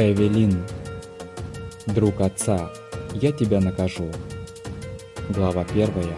Эвелин. Друг отца, я тебя накажу. Глава первая.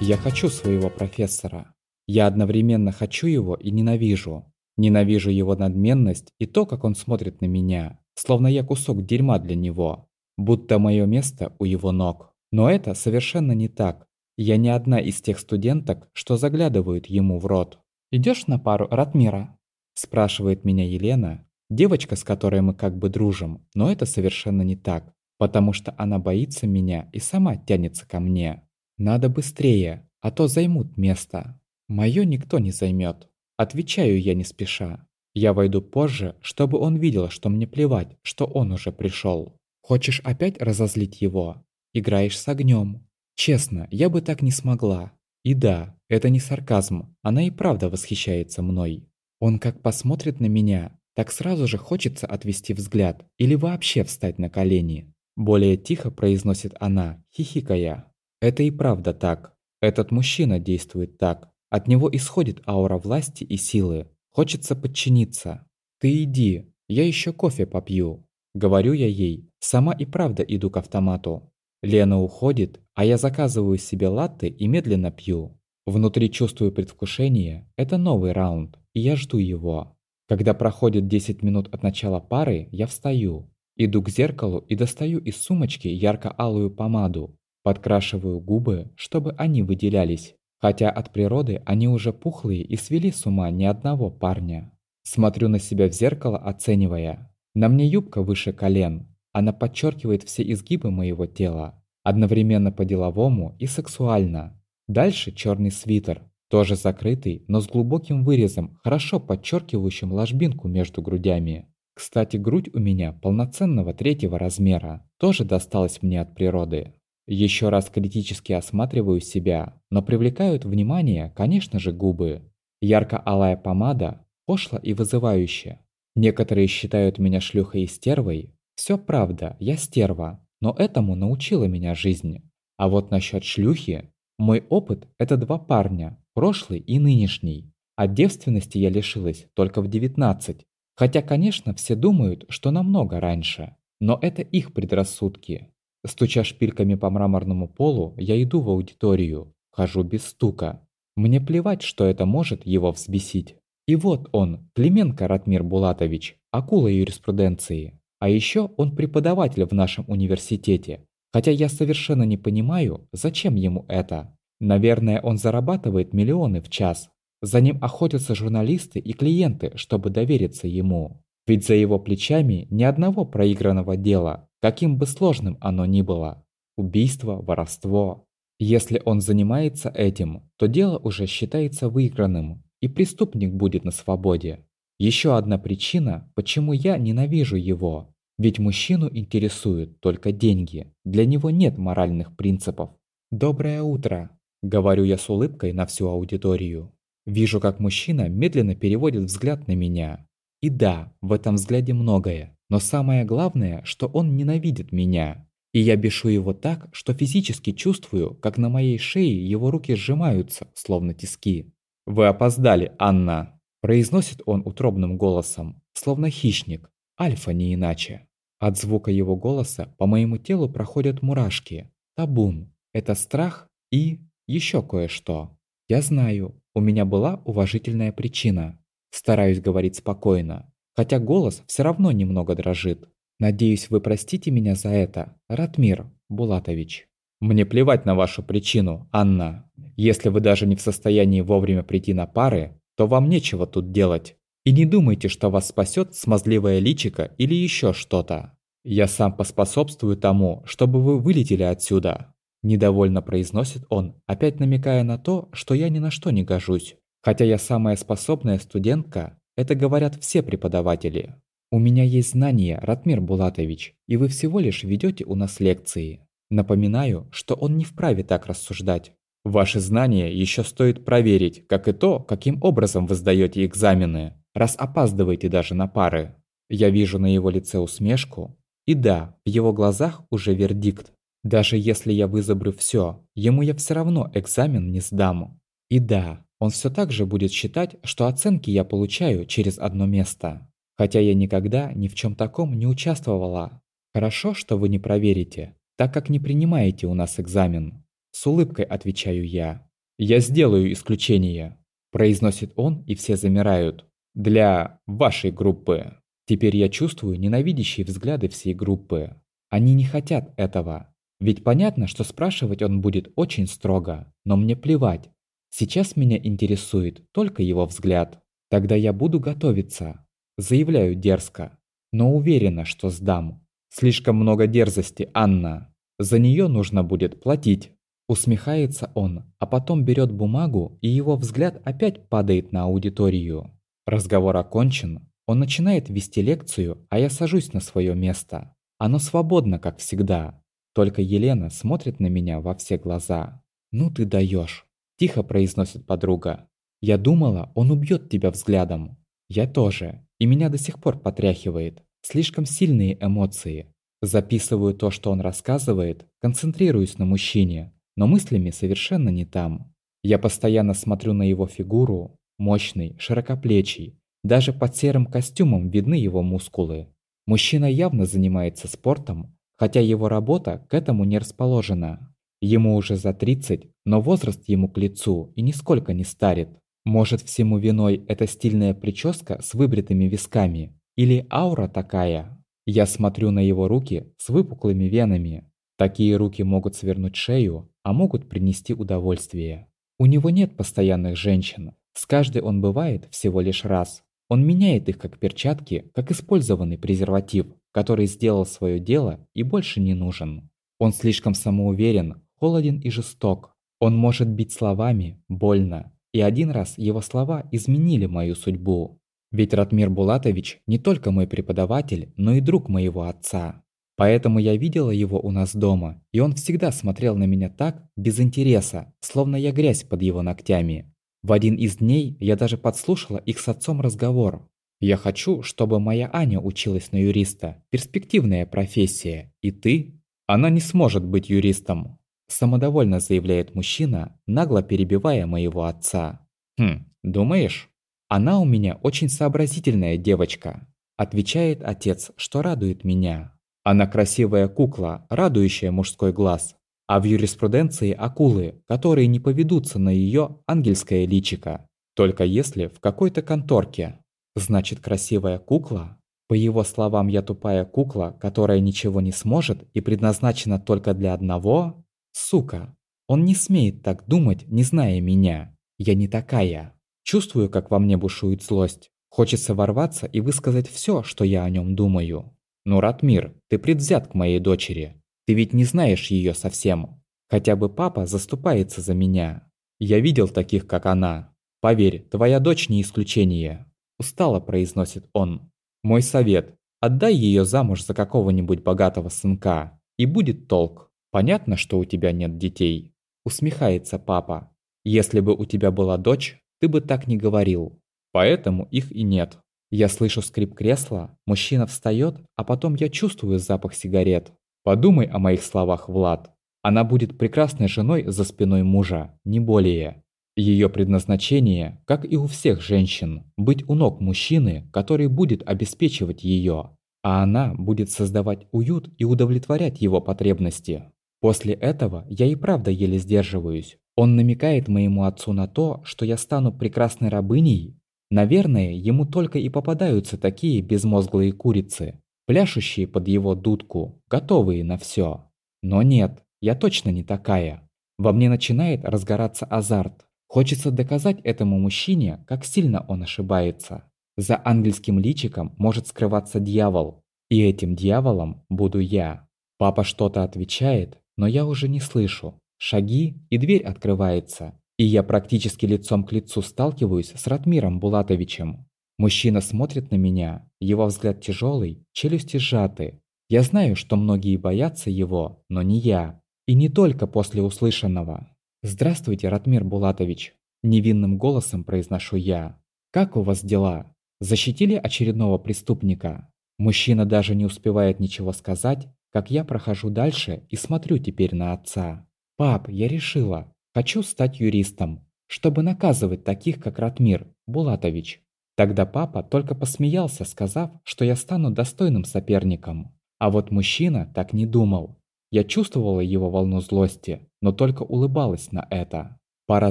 Я хочу своего профессора. Я одновременно хочу его и ненавижу. Ненавижу его надменность и то, как он смотрит на меня, словно я кусок дерьма для него, будто мое место у его ног. Но это совершенно не так. Я не одна из тех студенток, что заглядывают ему в рот. Идешь на пару Ратмира?» – спрашивает меня Елена, Девочка, с которой мы как бы дружим, но это совершенно не так, потому что она боится меня и сама тянется ко мне. Надо быстрее, а то займут место. Моё никто не займет. Отвечаю я не спеша. Я войду позже, чтобы он видел, что мне плевать, что он уже пришел. Хочешь опять разозлить его? Играешь с огнем. Честно, я бы так не смогла. И да, это не сарказм, она и правда восхищается мной. Он как посмотрит на меня, так сразу же хочется отвести взгляд или вообще встать на колени. Более тихо произносит она, хихикая. Это и правда так. Этот мужчина действует так. От него исходит аура власти и силы. Хочется подчиниться. Ты иди, я еще кофе попью. Говорю я ей, сама и правда иду к автомату. Лена уходит, а я заказываю себе латте и медленно пью. Внутри чувствую предвкушение, это новый раунд, и я жду его. Когда проходит 10 минут от начала пары, я встаю, иду к зеркалу и достаю из сумочки ярко-алую помаду, подкрашиваю губы, чтобы они выделялись, хотя от природы они уже пухлые и свели с ума ни одного парня. Смотрю на себя в зеркало, оценивая. На мне юбка выше колен, она подчеркивает все изгибы моего тела, одновременно по-деловому и сексуально. Дальше черный свитер, тоже закрытый, но с глубоким вырезом, хорошо подчеркивающим ложбинку между грудями. Кстати, грудь у меня полноценного третьего размера, тоже досталась мне от природы. Еще раз критически осматриваю себя, но привлекают внимание, конечно же, губы. Ярко-алая помада, пошла и вызывающая. Некоторые считают меня шлюхой и стервой. Все правда, я стерва, но этому научила меня жизнь. А вот насчет шлюхи, мой опыт – это два парня, прошлый и нынешний. От девственности я лишилась только в 19. Хотя, конечно, все думают, что намного раньше. Но это их предрассудки. Стуча шпильками по мраморному полу, я иду в аудиторию. Хожу без стука. Мне плевать, что это может его взбесить. И вот он, Клименко Ратмир Булатович, акула юриспруденции. А еще он преподаватель в нашем университете. Хотя я совершенно не понимаю, зачем ему это. Наверное, он зарабатывает миллионы в час. За ним охотятся журналисты и клиенты, чтобы довериться ему. Ведь за его плечами ни одного проигранного дела, каким бы сложным оно ни было. Убийство, воровство. Если он занимается этим, то дело уже считается выигранным, и преступник будет на свободе. Еще одна причина, почему я ненавижу его. Ведь мужчину интересуют только деньги. Для него нет моральных принципов. «Доброе утро!» Говорю я с улыбкой на всю аудиторию. Вижу, как мужчина медленно переводит взгляд на меня. И да, в этом взгляде многое. Но самое главное, что он ненавидит меня. И я бешу его так, что физически чувствую, как на моей шее его руки сжимаются, словно тиски. «Вы опоздали, Анна!» Произносит он утробным голосом, словно хищник, альфа не иначе. От звука его голоса по моему телу проходят мурашки. Табун. Это страх и еще кое-что. Я знаю, у меня была уважительная причина. Стараюсь говорить спокойно, хотя голос все равно немного дрожит. Надеюсь, вы простите меня за это, Ратмир Булатович. Мне плевать на вашу причину, Анна. Если вы даже не в состоянии вовремя прийти на пары, то вам нечего тут делать. И не думайте, что вас спасет смазливое личико или еще что-то. Я сам поспособствую тому, чтобы вы вылетели отсюда. Недовольно произносит он, опять намекая на то, что я ни на что не гожусь. Хотя я самая способная студентка, это говорят все преподаватели. У меня есть знания, Ратмир Булатович, и вы всего лишь ведете у нас лекции. Напоминаю, что он не вправе так рассуждать. Ваши знания еще стоит проверить, как и то, каким образом вы сдаете экзамены, раз опаздываете даже на пары. Я вижу на его лице усмешку, и да, в его глазах уже вердикт. Даже если я вызубрю все, ему я все равно экзамен не сдам. И да, он все так же будет считать, что оценки я получаю через одно место. Хотя я никогда ни в чем таком не участвовала. Хорошо, что вы не проверите, так как не принимаете у нас экзамен. С улыбкой отвечаю я. Я сделаю исключение. Произносит он, и все замирают. Для вашей группы. Теперь я чувствую ненавидящие взгляды всей группы. Они не хотят этого. Ведь понятно, что спрашивать он будет очень строго, но мне плевать. Сейчас меня интересует только его взгляд. Тогда я буду готовиться. Заявляю дерзко, но уверена, что сдам. Слишком много дерзости, Анна. За нее нужно будет платить. Усмехается он, а потом берет бумагу, и его взгляд опять падает на аудиторию. Разговор окончен, он начинает вести лекцию, а я сажусь на свое место. Оно свободно, как всегда. Только Елена смотрит на меня во все глаза. «Ну ты даешь, тихо произносит подруга. «Я думала, он убьет тебя взглядом». «Я тоже, и меня до сих пор потряхивает. Слишком сильные эмоции. Записываю то, что он рассказывает, концентрируюсь на мужчине, но мыслями совершенно не там. Я постоянно смотрю на его фигуру, мощный, широкоплечий, даже под серым костюмом видны его мускулы. Мужчина явно занимается спортом, хотя его работа к этому не расположена. Ему уже за 30, но возраст ему к лицу и нисколько не старит. Может всему виной эта стильная прическа с выбритыми висками или аура такая? Я смотрю на его руки с выпуклыми венами. Такие руки могут свернуть шею, а могут принести удовольствие. У него нет постоянных женщин. С каждой он бывает всего лишь раз. Он меняет их как перчатки, как использованный презерватив, который сделал свое дело и больше не нужен. Он слишком самоуверен, холоден и жесток. Он может бить словами, больно. И один раз его слова изменили мою судьбу. Ведь Ратмир Булатович не только мой преподаватель, но и друг моего отца. Поэтому я видела его у нас дома, и он всегда смотрел на меня так, без интереса, словно я грязь под его ногтями. В один из дней я даже подслушала их с отцом разговор. «Я хочу, чтобы моя Аня училась на юриста. Перспективная профессия. И ты? Она не сможет быть юристом», – самодовольно заявляет мужчина, нагло перебивая моего отца. «Хм, думаешь? Она у меня очень сообразительная девочка», – отвечает отец, что радует меня. Она красивая кукла, радующая мужской глаз а в юриспруденции акулы, которые не поведутся на ее ангельское личико, только если в какой-то конторке. Значит, красивая кукла? По его словам, я тупая кукла, которая ничего не сможет и предназначена только для одного? Сука! Он не смеет так думать, не зная меня. Я не такая. Чувствую, как во мне бушует злость. Хочется ворваться и высказать все, что я о нем думаю. Ну, Ратмир, ты предвзят к моей дочери. Ты ведь не знаешь ее совсем. Хотя бы папа заступается за меня. Я видел таких, как она. Поверь, твоя дочь не исключение. Устало произносит он. Мой совет. Отдай ее замуж за какого-нибудь богатого сынка. И будет толк. Понятно, что у тебя нет детей. Усмехается папа. Если бы у тебя была дочь, ты бы так не говорил. Поэтому их и нет. Я слышу скрип кресла, мужчина встает, а потом я чувствую запах сигарет. Подумай о моих словах, Влад. Она будет прекрасной женой за спиной мужа, не более. Ее предназначение, как и у всех женщин, быть у ног мужчины, который будет обеспечивать ее, а она будет создавать уют и удовлетворять его потребности. После этого я и правда еле сдерживаюсь. Он намекает моему отцу на то, что я стану прекрасной рабыней. Наверное, ему только и попадаются такие безмозглые курицы, пляшущие под его дудку, готовые на все. Но нет, я точно не такая. Во мне начинает разгораться азарт. Хочется доказать этому мужчине, как сильно он ошибается. За ангельским личиком может скрываться дьявол. И этим дьяволом буду я. Папа что-то отвечает, но я уже не слышу. Шаги, и дверь открывается. И я практически лицом к лицу сталкиваюсь с Ратмиром Булатовичем. Мужчина смотрит на меня, его взгляд тяжелый, челюсти сжаты. Я знаю, что многие боятся его, но не я. И не только после услышанного. «Здравствуйте, Ратмир Булатович!» Невинным голосом произношу я. «Как у вас дела? Защитили очередного преступника?» Мужчина даже не успевает ничего сказать, как я прохожу дальше и смотрю теперь на отца. «Пап, я решила. Хочу стать юристом, чтобы наказывать таких, как Ратмир Булатович. Тогда папа только посмеялся, сказав, что я стану достойным соперником. А вот мужчина так не думал. Я чувствовала его волну злости, но только улыбалась на это. Пара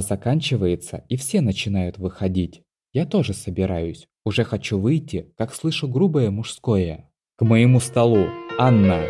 заканчивается, и все начинают выходить. Я тоже собираюсь. Уже хочу выйти, как слышу грубое мужское. «К моему столу! Анна!»